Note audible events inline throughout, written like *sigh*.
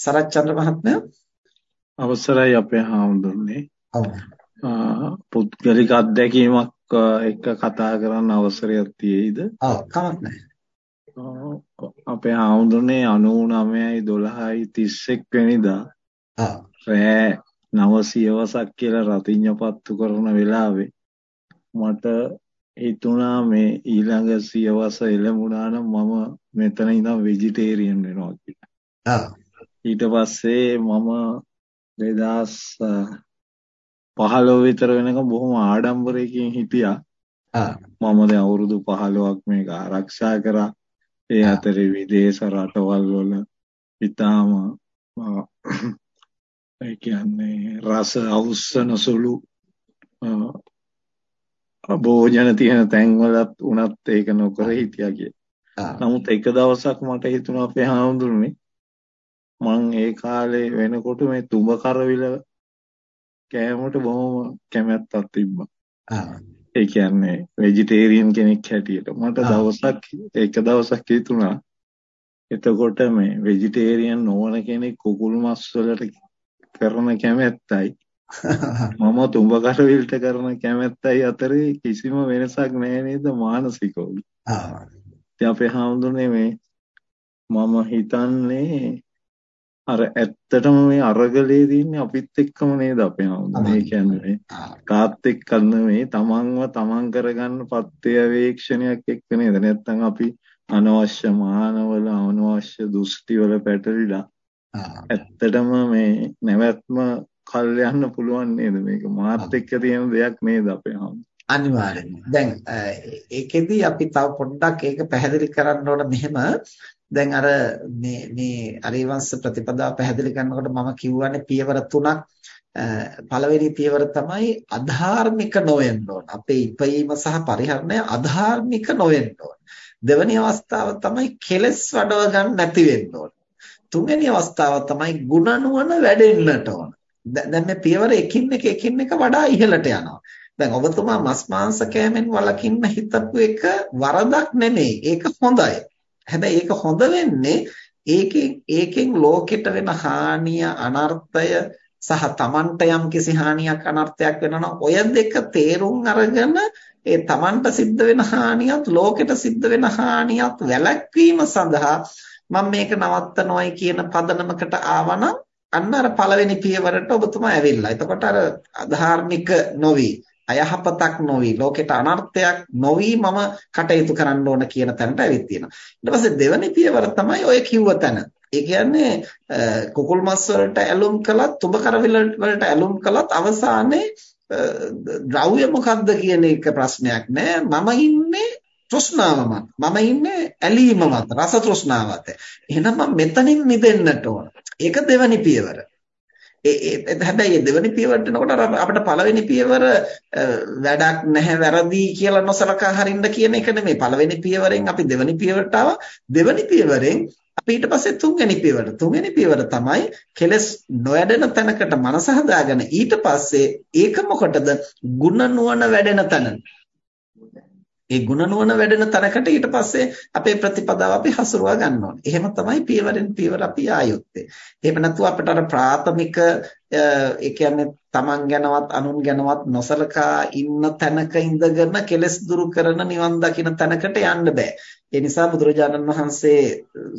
සරච්චන්ද්‍ර මහත්මයා අවසරයි අපේ හාමුදුරනේ. ඔව්. පුද්ගලික අත්දැකීමක් එක්ක කතා කරන්න අවසරයක් තියෙයිද? ඔව් කමක් නැහැ. අපේ හාමුදුරනේ 99යි 12යි 31 වෙනිදා. රෑ නව සියවසක් කියලා රතිඤ්ඤපත්තු කරන වෙලාවේ මට හිතුණා මේ ඊළඟ සියවස එළඹුණා නම් මම මෙතන ඉඳන් වෙජිටේරියන් වෙනවා කියලා. ඔව්. ඊට පස්සේ මම 2015 විතර වෙනකම් බොහොම ආඩම්බරයකින් හිටියා. මම දැන් අවුරුදු 15ක් මේක ආරක්ෂා කරා. ඒ අතරේ විදේශ රටවල් වල ඊටාම ඒ කියන්නේ රස අවුස්සන සුළු භෝජන තියෙන තැන්වලත් උනත් ඒක නොකර හිටියා කිය. නමුත් එක දවසක් මට හිතුණා අපේ හාමුදුරනේ මං ඒ කාලේ වෙනකොට මේ තුඹ කරවිල කෑමට බොහොම කැමැත්තක් තිබ්බා. ඒ කියන්නේ වෙජිටේරියන් කෙනෙක් හැටියට මට දවසක් එක දවසක් හිතුණා එතකොට මේ වෙජිටේරියන් නොවන කෙනෙක් කුකුල් මස් වලට කරන කැමැත්තයි *laughs* මම තුඹ කරවිලට කරන කැමැත්තයි අතරේ කිසිම වෙනසක් නැහැ නේද මානසිකව. ආ. අපේ හාමුදුරනේ මේ මම හිතන්නේ අර ඇත්තටම මේ අරගලේ දින්නේ අපිත් එක්කම නේද අපේ හමුදුනේ. ඒ කියන්නේ කාත් එක්ක නෙමෙයි තමන්ව තමන් කරගන්න පත්‍යවේක්ෂණයක් එක්ක නේද? නැත්තම් අපි අනවශ්‍ය මානවල අනවශ්‍ය දෘෂ්ටි වල පැටලිලා ඇත්තටම මේ නැවැත්ම කල් යන්න පුළුවන් නේද? මේක මාත් එක්ක තියෙන දෙයක් නේද අපේ හමුදුනේ. අනිවාර්යෙන්ම. දැන් ඒකෙදි අපි තව පොඩ්ඩක් ඒක පැහැදිලි කරන්න ඕන මෙහෙම දැන් අර මේ මේ අරිවංශ ප්‍රතිපදාව පැහැදිලි කරනකොට මම කියවනේ පියවර තුනක් පළවෙනි පියවර තමයි අධාර්මික නොවෙන්න ඕන. අපේ ඉපයීම සහ පරිහරණය අධාර්මික නොවෙන්න ඕන. දෙවෙනි අවස්ථාව තමයි කෙලස් වඩව ගන්න නැති වෙන්න ඕන. තුන්වෙනි අවස්ථාව තමයි ගුණනුවණ වැඩෙන්නට ඕන. දැන් මේ පියවර එකින් එක එකින් එක වඩා ඉහළට යනවා. දැන් ඔබතුමා මස් මාංශ කෑමෙන් වළකින්න හිතපු එක වරදක් නෙමෙයි. ඒක හොඳයි. හැබැයි ඒක හොඳ වෙන්නේ ඒකෙන් ඒකෙන් ලෝකෙට වෙන හානිය අනර්ථය සහ Tamanට යම් කිසි හානියක් අනර්ථයක් වෙනවා ඔය දෙක තේරුම් අරගෙන ඒ Tamanට සිද්ධ වෙන හානියත් ලෝකෙට සිද්ධ වෙන හානියත් වැළැක්වීම සඳහා මම මේක නවත්තනවායි කියන පදනමකට ආවනම් අන්න අර පළවෙනි පියවරට ඔබතුමා ඇවිල්ලා. එතකොට අර අධාර්මික නොවි අයහපතක් නොවි ලෝකෙට අනර්ථයක් නොවි මම කටයුතු කරන්න ඕන කියන තැනට ඇවිත් තියෙනවා. ඊට පස්සේ දෙවැනි පියවර තමයි ඔය කිව්ව තැන. ඒ කියන්නේ කුකුල් මස් වලට ඇලුම් කළත්, තුඹ කරවිල වලට ඇලුම් කළත් අවසානයේ ද්‍රව්‍ය මොකක්ද කියන එක ප්‍රශ්නයක් නෑ. මම ඉන්නේ තෘෂ්ණාව මත. මම ඉන්නේ ඇලීම මත, රස තෘෂ්ණාවත. එහෙනම් මම මෙතනින් මිදෙන්නට ඕන. ඒක දෙවැනි පියවර. ඒ හැබැයි දෙවෙනි පියවරට එනකොට අපිට පළවෙනි පියවර වැඩක් නැහැ වැරදි කියලා නොසලකා හරින්න කියන එක නෙමෙයි. පළවෙනි පියවරෙන් අපි දෙවෙනි පියවරට ආවා. දෙවෙනි පියවරෙන් අපි ඊට පස්සේ තුන්වෙනි පියවර. තුන්වෙනි පියවර තමයි කෙලස් නොවැඩෙන තැනකට මනස හදාගෙන ඊට පස්සේ ඒක මොකටද? ಗುಣ නුවණ වැඩෙන තැන. ඒ ಗುಣ නුවණ වැඩෙන තැනකට ඊට පස්සේ අපේ ප්‍රතිපදාව අපි හසුරුවා ගන්න ඕනේ. එහෙම තමයි පියවරෙන් පියවර අපි ආයුත්තේ. එහෙම නැතුව අපිට අර ප්‍රාථමික ඒ කියන්නේ Taman ගැනවත් අනුන් ගැනවත් නොසලකා ඉන්න තැනක ඉඳගෙන කෙලස් දුරු කරන නිවන් දකින්න තැනකට යන්න බෑ. ඒ නිසා බුදුරජාණන් වහන්සේ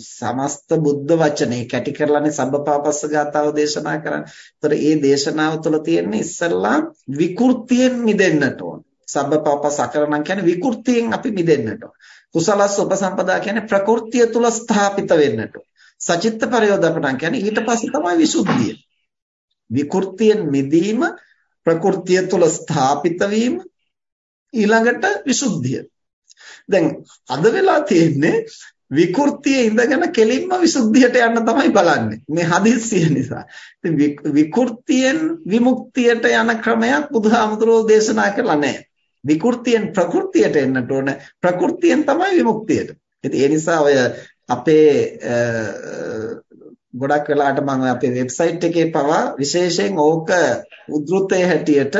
සමස්ත බුද්ධ වචනේ කැටි කරලානේ සබ්බපාපස්ස ගාතාව දේශනා කරන්නේ. ඒතර මේ දේශනාව තුළ තියෙන ඉස්සල්ලා විකෘතියෙන් මිදෙන්නට ඕන. සබ්බපාප සකරණම් කියන්නේ විකෘතියෙන් අපි මිදෙන්නට ඕන. කුසලස් උපසම්පදා කියන්නේ ප්‍රകൃතිය තුල ස්ථාපිත වෙන්නට ඕන. සචිත්ත පරයෝදපණම් කියන්නේ ඊට පස්සේ තමයි විසුද්ධිය. විකෘතියෙන් මිදීම ප්‍රകൃතිය තුල ස්ථාපිත වීම ඊළඟට විසුද්ධිය. දැන් අද වෙලා තියෙන්නේ විකෘතියේ ඉඳගෙන කෙලින්ම විසුද්ධියට යන්න තමයි බලන්නේ. මේ හදිස්සිය නිසා. ඉතින් විකෘතියෙන් විමුක්තියට යන ක්‍රමයක් බුදුහාමුදුරෝ දේශනා කළා නැහැ. විකෘතියෙන් ප්‍රകൃතියට එන්නට ඕන ප්‍රകൃතියෙන් තමයි විමුක්තියට. ඉතින් ඒ නිසා ඔය අපේ ගොඩක් වෙලාට මම අපේ වෙබ්සයිට් එකේ පවා විශේෂයෙන් ඕක උද්ෘතයේ හැටියට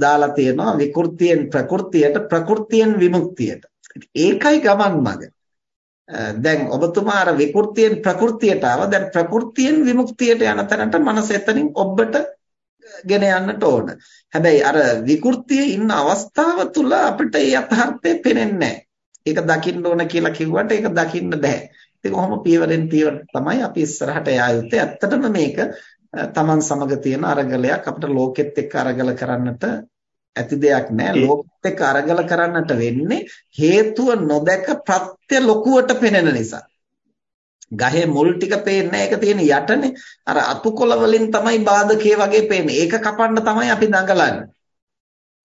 දාලා තියෙනවා විකෘතියෙන් ප්‍රകൃතියට ප්‍රകൃතියෙන් විමුක්තියට. ඒකයි ගමන් මඟ. දැන් ඔබතුමා අර විකෘතියෙන් ප්‍රകൃතියට ආව. දැන් ප්‍රകൃතියෙන් විමුක්තියට යන තැනට මනස එතනින් ඔබට ගෙන යන්නට ඕන. හැබැයි අර විකෘතියේ ඉන්න අවස්ථාව තුල අපිට ඒ යථාර්ථය පේන්නේ. ඒක දකින්න ඕන කියලා කිව්වට ඒක දකින්න බෑ. ඉතින් කොහොම පියවරෙන් පියවර තමයි අපි ඉස්සරහට යා යුත්තේ. ඇත්තටම මේක Taman සමග තියෙන අරගලයක් අපිට ලෝකෙත් එක්ක අරගල කරන්නට ඇති දෙයක් නෑ. ලෝකෙත් එක්ක අරගල කරන්නට වෙන්නේ හේතුව නොදැක ප්‍රත්‍ය ලොකුවට පෙනෙන නිසා. ගහේ මුල් ටික පේන්නේ ඒක තියෙන යටනේ. අර අතුකොළ වලින් තමයි බාධකේ වගේ පේන්නේ. ඒක කපන්න තමයි අපි දඟලන්නේ.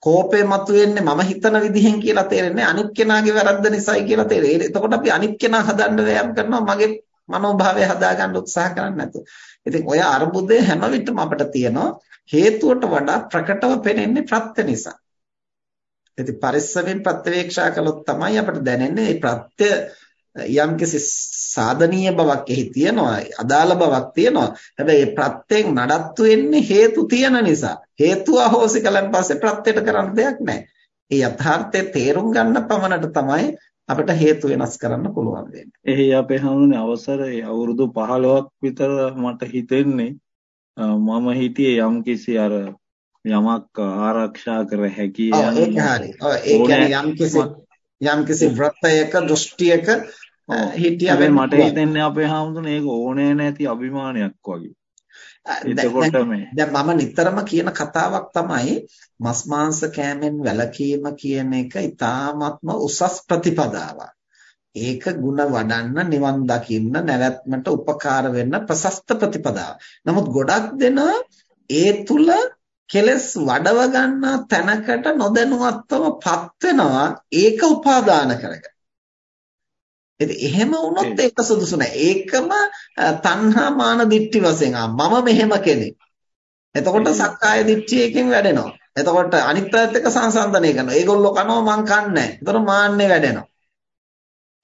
කෝපය මතුවෙන්නේ මම හිතන විදිහෙන් කියලා තේරෙන්නේ අනිත් කෙනාගේ වැරද්ද නිසායි කියලා තේරෙන්නේ. එතකොට අපි අනිත් කෙනා හදන්න වෑයම් කරනවා මගේ මනෝභාවය හදාගන්න උත්සාහ කරන්නේ නැතුව. ඉතින් ඔය අරුබුදේ හැම විටම අපිට තියෙනවා හේතුවට වඩා ප්‍රකටව පෙනෙන්නේ ප්‍රත්‍ය නිසා. ඉතින් පරිස්සමෙන් ප්‍රත්‍යවේක්ෂා කළොත් තමයි අපිට දැනෙන්නේ මේ ප්‍රත්‍ය යම්කිසි සාධනීය බවක් එහි තියෙනවා අදාළ බවක් තියෙනවා හැබැයි ප්‍රත්‍යයෙන් නඩත්තු වෙන්නේ හේතු තියෙන නිසා හේතුව අහෝසි කලන් පස්සේ ප්‍රත්‍යයට කරන්න දෙයක් නැහැ ඒ යථාර්ථය තේරුම් ගන්න පමණට තමයි අපිට හේතු වෙනස් කරන්න පුළුවන් වෙන්නේ. එහි අපේ හඳුනේ අවසරය අවුරුදු 15ක් විතර මට හිතෙන්නේ මම හිතියේ යම්කිසි අර යමක් ආරක්ෂා කර හැකි යන ඒක හරි. ඔව් ඒ කියන්නේ යම්කිසි යම්කිසි වෘත්තයක දෘෂ්ටියක හිටියා වෙන්න මට හිතෙන්නේ අපේ හාමුදුරනේ ඒක ඕනේ නැති අභිමානයක් වගේ. එතකොට මේ දැන් මම නිතරම කියන කතාවක් තමයි මස් මාංශ කෑමෙන් වැළකීම කියන එක ඊ타ත්ම උසස් ප්‍රතිපදාවක්. ඒක ಗುಣ වඩන්න නිවන් දකින්න නැවැත්මට උපකාර වෙන්න ප්‍රසස්ත ප්‍රතිපදාවක්. නමුත් ගොඩක් දෙනා ඒ තුල කෙලස් වඩව ගන්නා තැනකට නොදැනුවත්වම පත් වෙනවා ඒක උපාදාන කරගෙන. ඉතින් එහෙම වුණොත් ඒක සුදුසු නෑ. ඒකම තණ්හා මාන දිට්ඨි වශයෙන් මම මෙහෙම කෙනෙක්. එතකොට සක්කාය දිට්ඨියකින් වැඩෙනවා. එතකොට අනිත් පැත්ත එක්ක සංසන්දනය කරනවා. ඒගොල්ලෝ කනවා මං කන්නේ. එතකොට මාන්නේ වැඩෙනවා.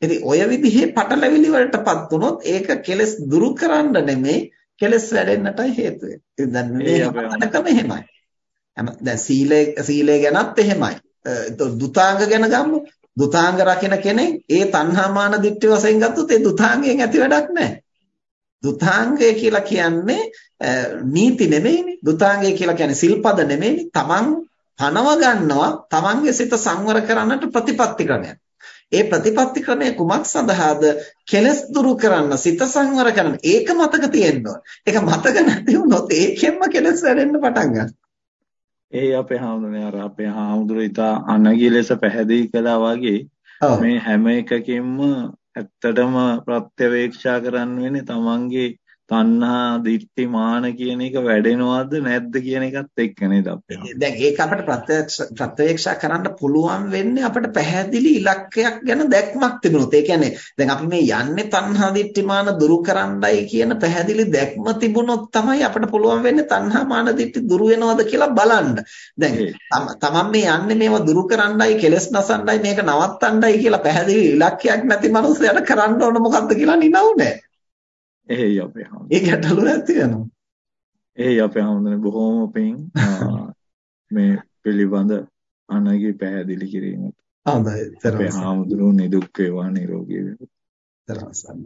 ඉතින් ඔය විදිහේ පටලැවිලි වලටපත් වුණොත් ඒක කෙලස් දුරු කරන්න නෙමෙයි කෙලස් වැඩෙන්නටයි හේතු වෙන්නේ. ඉතින් දැන් මේ අපතකම එහෙමයි. දැන් සීලය සීලය ගැනත් එහෙමයි. දුතාංග ගැන ගමු. දුතාංග රකින්න කෙනෙක් ඒ තණ්හාමාන දිට්ඨි වශයෙන් ගත්තොත් ඒ දුතාංගයෙන් ඇති වැඩක් නැහැ. දුතාංගය කියලා කියන්නේ නීති නෙමෙයිනේ. දුතාංගය කියලා කියන්නේ සිල්පද නෙමෙයිනේ. තමන් පනව ගන්නවා තමන්ගේ සිත සංවර කරන්නට ප්‍රතිපත්ති ක්‍රමයක්. ඒ ප්‍රතිපත්ති ක්‍රමය කුමක් සඳහාද? කෙලස් දුරු කරන්න, සිත සංවර කරන්න. ඒක මතක තියෙන්න ඕන. ඒක මතක නැති වුණොත් ඒකෙන්ම කෙලස් වැඩෙන්න පටන් ගන්නවා. ඒ අපේ හාමුදුරනේ අර අපේ හාමුදුරුවෝ ඉතා අනගි ලෙස පැහැදිලි කළා වගේ මේ හැම එකකින්ම ඇත්තටම ප්‍රත්‍යවේක්ෂා කරන්න වෙන්නේ තමන්ගේ තණ්හා දිට්ඨි මාන කියන එක වැඩෙනවද නැද්ද කියන එකත් එක්ක නේද අපේ. දැන් ඒක අපිට ප්‍රත්‍යක්ෂ ප්‍රත්‍යක්ෂා කරන්න පුළුවන් වෙන්නේ අපිට පැහැදිලි ඉලක්කයක් ගැන දැක්මක් තිබුණොත්. ඒ කියන්නේ දැන් අපි මේ යන්නේ තණ්හා දිට්ඨි මාන දුරු කරන්නයි කියන පැහැදිලි දැක්ම තිබුණොත් තමයි අපිට පුළුවන් වෙන්නේ තණ්හා මාන දිට්ඨි දුරු වෙනවද කියලා බලන්න. දැන් තමන් මේ යන්නේ මේවා දුරු කරන්නයි කෙලස් නසන්නයි මේක නවත්තන්නයි කියලා පැහැදිලි ඉලක්කයක් නැති මනුස්සයට කරන්න ඕන මොකද්ද කියලා නිනවුනේ. එහෙයි අපේ හාමුදුරනේ. ඒ ගැටලුව ඇති වෙනවා. එහෙයි අපේ හාමුදුරනේ බොහොම පිං *laughs* මේ පිළිබඳ අනගි පැහැදිලි කිරීමට. හොඳයි. අපේ හාමුදුරුවෝ නිදුක් වේවා නිරෝගී වේවා. තරවසන්න.